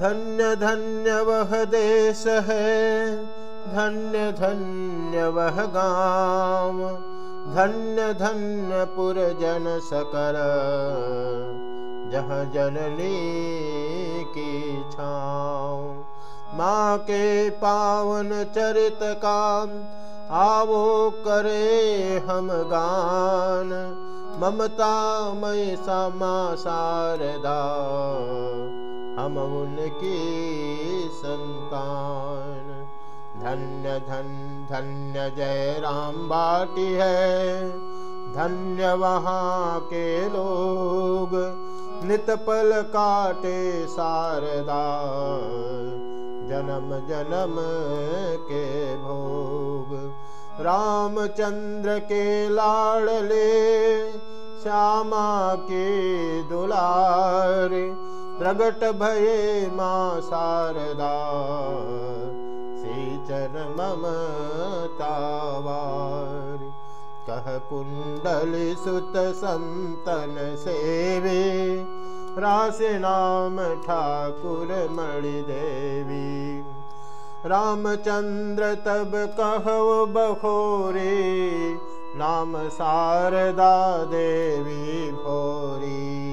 धन्य धन्य वह देश है धन्य धन्य वह गाँव धन्य धन्य पुर जन सकल जह जननी की छाँव माँ के पावन चरित काम आवो करे हम गान ममता मय समा शारदा हम उनकी संतान। धन्य धन धन्य जय राम बाटी है। धन्य वहाँ के लोग, नित पल काटे शारदा। जन्म जन्म के भोग, रामचंद्र के लाड़ले श्यामा के दुलार। प्रगट भये माँ शारदा। सीचन मम तावार। कह कुंडल सुत संतन सेवे। राशि नाम ठाकुर मणि देवी। रामचंद्र तब कहो बखोरे। नाम शारदा देवी भोरी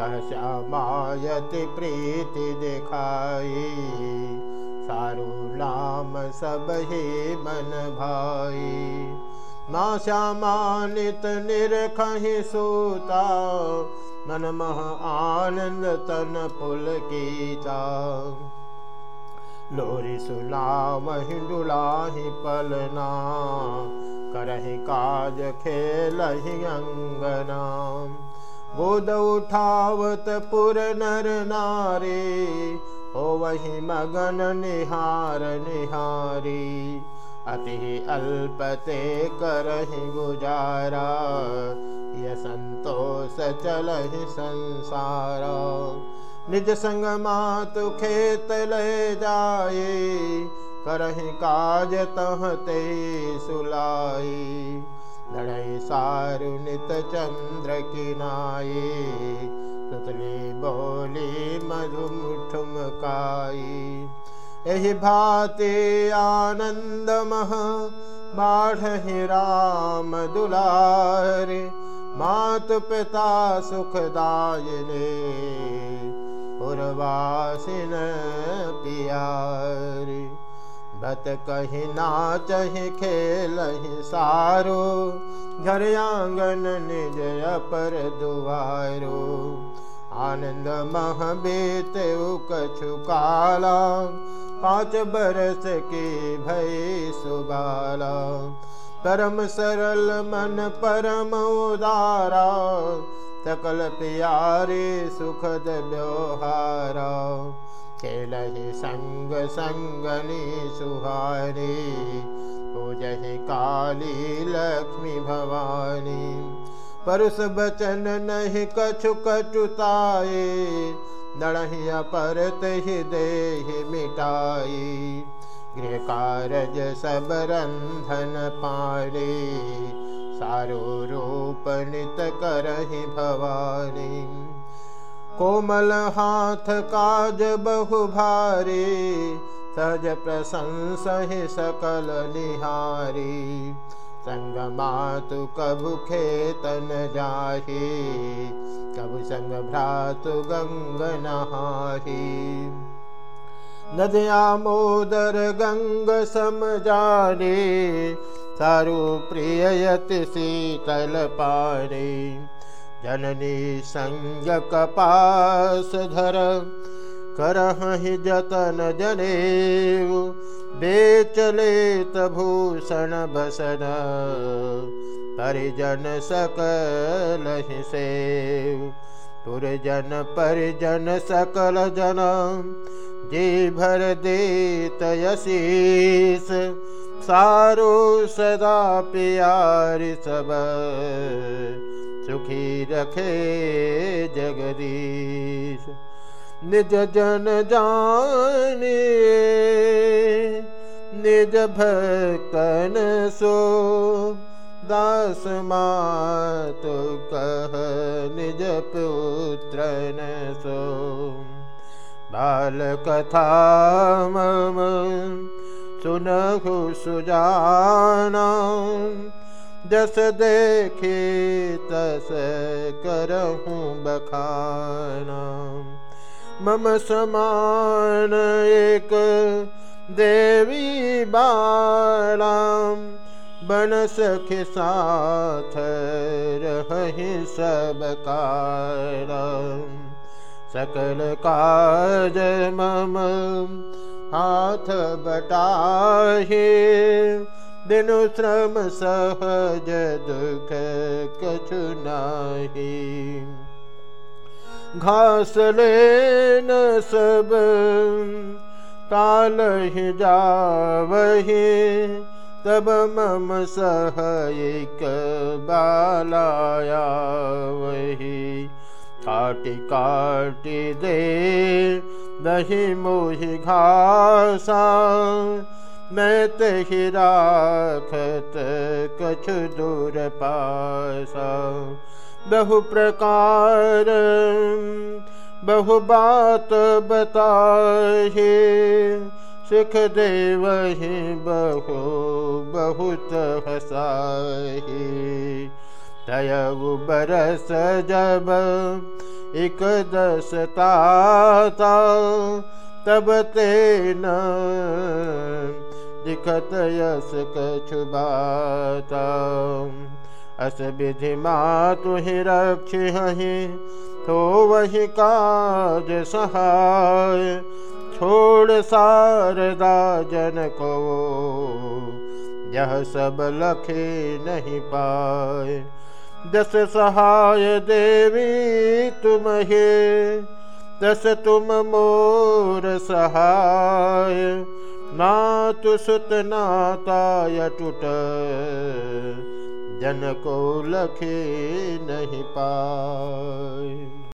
कह श्यामायति प्रीति दिखाई। सारू नाम सब ही मन भाई। माँ श्यामानित निरखहि सूता। मन मह आनंद तन पुल कीचा लोरी सुनामहि डुलाहि पलना। करहि काज खेलहि अंगना गोद उठावत पुर नर नारे हो वही मगन निहार निहारी। अति अल्पते करहि गुजारा य संतोष चल संसार। निज संग मातु खेत ले जाए करहि काज तह ते सुलाई दडै सारुणित चन्द्र किनाये सुली बोले मधुमठुमकाये। एहि भाते आनन्दमः माढहि राम दुलार मातु पिता सुखदायिने उर्वासिन पिय बत कही नाच खेल सारो। घर आंगन निज पर दुआरो। आनंद मह बेत कछु काला पाँच बरस के भय सुबाला। परम सरल मन परम उदारा। सकल प्यारे सुखद व्यवहारा खेलहि संग संगनी सुहारी पूजहि काली लक्ष्मी भवानी। परुष बचन नहीं कछु कटुताए नड़हि अपरत ही देहि मिटाई गृह कारज सब रंधन पारे, सारो रूप नित करहि भवानी। कोमल हाथ काज बहु भारी सज प्रशंस सकल निहारी संग मातु कभु खेतन जाही कभु संग भ्रातु गंग नहाही नदिया मोदर गंग सम जाने सारु प्रियति शीतल पारे जननी संग कपास धर करहि जतन जने बेचले भूषण बसन परिजन सकल सेव पुरजन परिजन सकल जन। जी भर देत यशीस सारो सदा प्यार सब। सुखी रखे जगदीश। निज जन जाने, निज भक्तन सो। दास मात कह निज पुत्रन सो। बालकथा मम, सुनहु सुजाना। जस देखे, तस करहूँ बखाना। मम समान एक देवी बाराम बन सखि साथ रही सब कारम सकल काज मम हाथ बटाहे बिनु श्रम सहज दुख कछु नाही घास लेन सब ताल ही जावही तब मम सह एक बालाया वही काटी काटी दे दही मोहि घासा मैं तही राखत कछु दूर पासा बहु प्रकार बहु बात बताहे सिख देव ही बहु, बहुत हसाही तयु बरस जब एक दस ताता, तब तेन दिखत यस कछु बात। अस विधि मातु ही रक्ष हहीं तो वही काज सहाय। छोड़ सारदा जन को, यह सब लखे नहीं पाए। दस सहाय देवी तुम हे, दस तुम मोर सहाय। नातु सुत नाता टूट। जन को लखे नहीं पाए